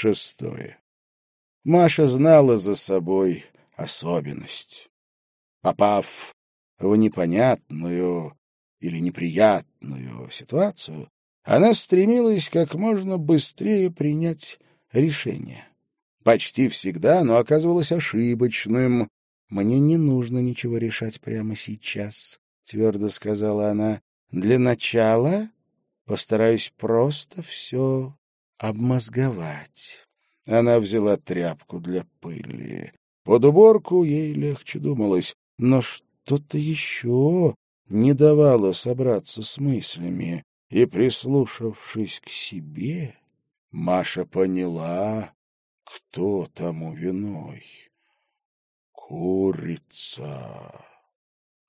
Шестое. Маша знала за собой особенность. Попав в непонятную или неприятную ситуацию, она стремилась как можно быстрее принять решение. Почти всегда оно оказывалось ошибочным. «Мне не нужно ничего решать прямо сейчас», — твердо сказала она. «Для начала постараюсь просто все обмозговать». Она взяла тряпку для пыли. Под уборку ей легче думалось, но что-то еще не давало собраться с мыслями, и, прислушавшись к себе, Маша поняла, кто тому виной. Курица,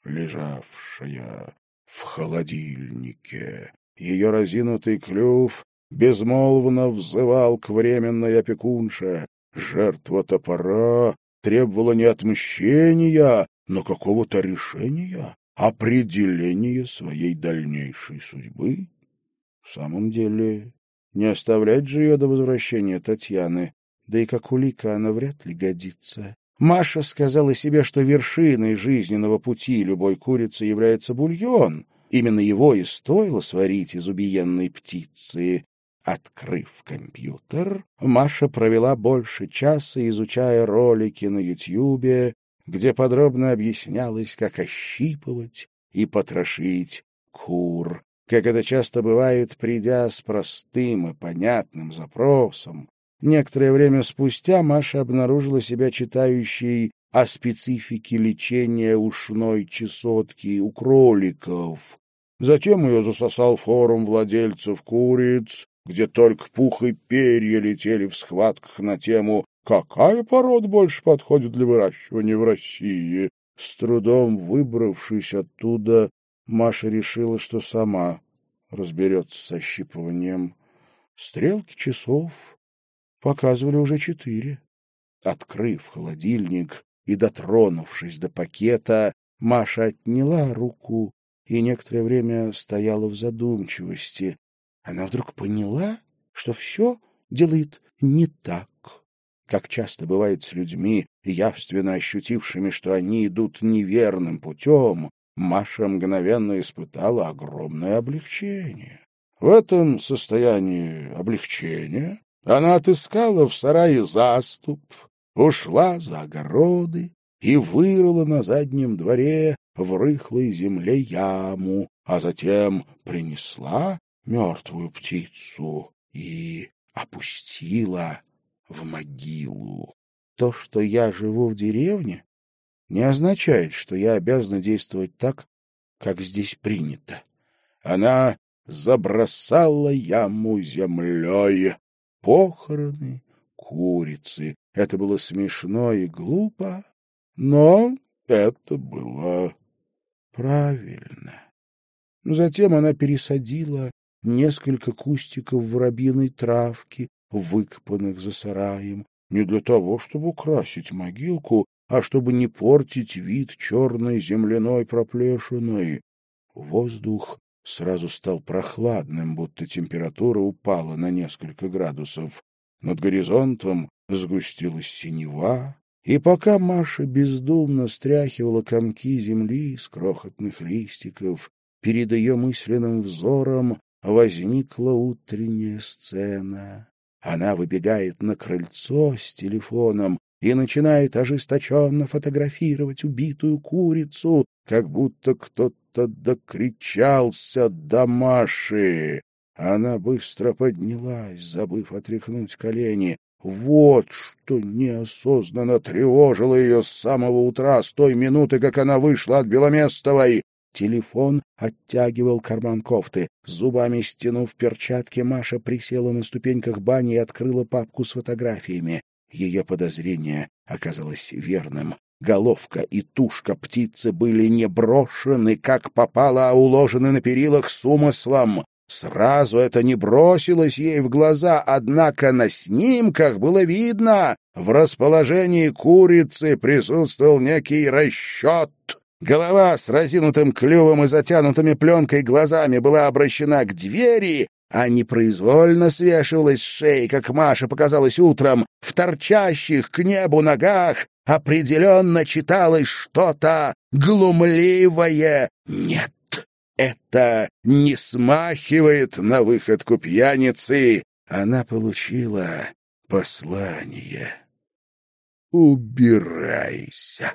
лежавшая в холодильнике. Ее разинутый клюв безмолвно взывал к временной опекунше. Жертва топора требовала не отмщения, но какого-то решения, определения своей дальнейшей судьбы. В самом деле, не оставлять же ее до возвращения Татьяны, да и как улика она вряд ли годится. Маша сказала себе, что вершиной жизненного пути любой курицы является бульон. Именно его и стоило сварить из убиенной птицы. Открыв компьютер, Маша провела больше часа, изучая ролики на Ютьюбе, где подробно объяснялось, как ощипывать и потрошить кур. Как это часто бывает, придя с простым и понятным запросом, некоторое время спустя Маша обнаружила себя читающей о специфике лечения ушной чесотки у кроликов. Затем ее засосал форум владельцев куриц, где только пух и перья летели в схватках на тему «Какая порода больше подходит для выращивания в России?». С трудом выбравшись оттуда, Маша решила, что сама разберется с ощипыванием. Стрелки часов показывали уже четыре. Открыв холодильник и дотронувшись до пакета, Маша отняла руку и некоторое время стояла в задумчивости. Она вдруг поняла, что все делает не так. Как часто бывает с людьми, явственно ощутившими, что они идут неверным путем, Маша мгновенно испытала огромное облегчение. В этом состоянии облегчения она отыскала в сарае заступ, ушла за огороды и вырыла на заднем дворе в рыхлой земле яму, а затем принесла мертвую птицу и опустила в могилу. То, что я живу в деревне, не означает, что я обязана действовать так, как здесь принято. Она забросала яму землей. Похороны курицы. Это было смешно и глупо, но это было правильно. Затем она пересадила несколько кустиков воробьиной травки, выкопанных за сараем, не для того, чтобы украсить могилку, а чтобы не портить вид черной земляной проплешиной. Воздух сразу стал прохладным, будто температура упала на несколько градусов. Над горизонтом сгустилась синева, и пока Маша бездумно стряхивала комки земли с крохотных листиков, перед ее мысленным взором возникла утренняя сцена. Она выбегает на крыльцо с телефоном и начинает ожесточенно фотографировать убитую курицу, как будто кто-то докричался до Маши. Она быстро поднялась, забыв отряхнуть колени. Вот что неосознанно тревожило ее с самого утра, с той минуты, как она вышла от Беломестовой. Телефон оттягивал карман кофты. Зубами стянув перчатки, Маша присела на ступеньках бани и открыла папку с фотографиями. Ее подозрение оказалось верным. Головка и тушка птицы были не брошены, как попало, а уложены на перилах с умыслом. Сразу это не бросилось ей в глаза, однако на снимках было видно, в расположении курицы присутствовал некий расчет. Голова с разинутым клювом и затянутыми пленкой глазами была обращена к двери, а не произвольно свешивалась с как Маша показалось утром, в торчащих к небу ногах определенно читалось что-то глумливое. Нет, это не смахивает на выходку пьяницы. Она получила послание. Убирайся.